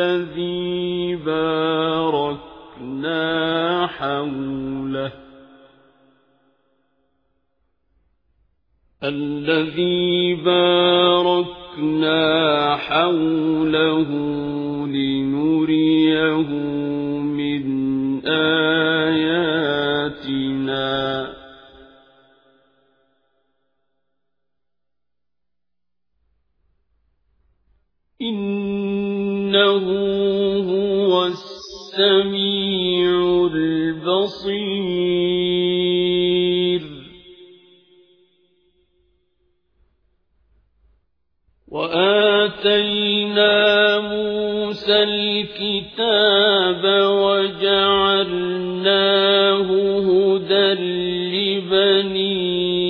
الذي باركنا حوله. الذي باركنا حوله لنريه من آياتنا. إنه هو السميع البصير. وآتينا موسى الكتاب وجعلناه هدى لبني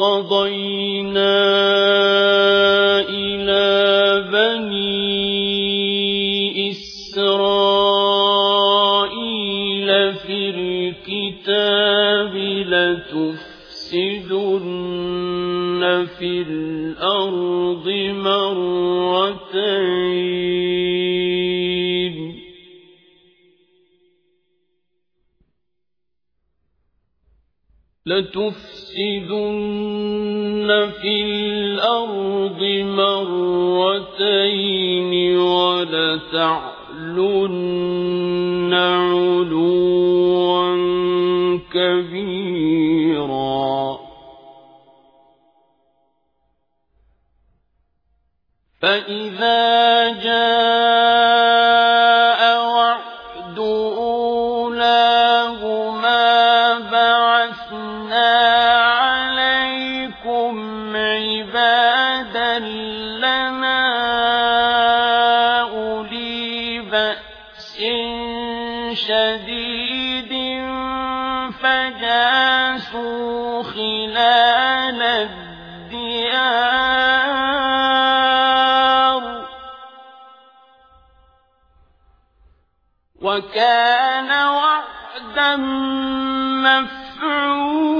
وقضينا إلى بني إسرائيل في الكتاب لتفسدن في الأرض مرتين. لتفسدن في الأرض مرتين ولتعلن علوا كبيرا. فإذا جاء وعد أولاهما شديد فجاسوا خلال الديار. وكان وعدا مفعولا.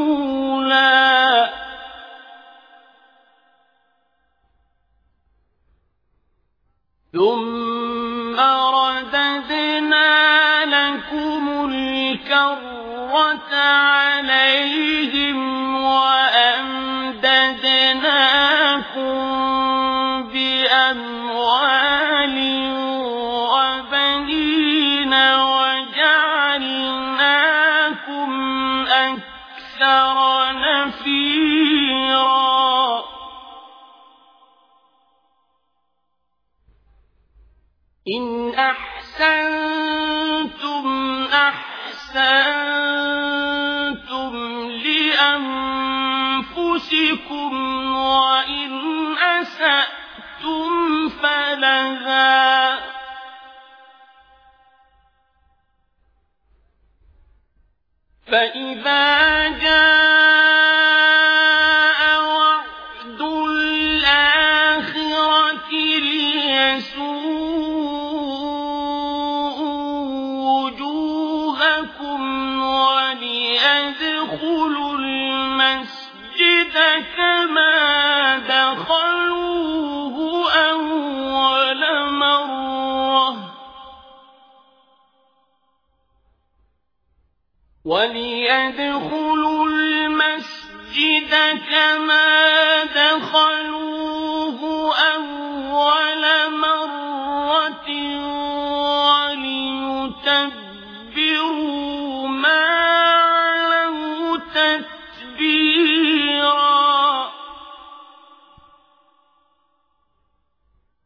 ثم لكم الكرة عليهم وأمددناكم بأموال وبنين وجعلناكم أكثر نفيرا إن أحسنتم أحسنتم لأنفسكم وإن أسأتم فلها فإذا جاء لكم وليدخلوا المسجد كما دخلوه أول مرة. وليدخلوا المسجد كما دخلوه أول مرة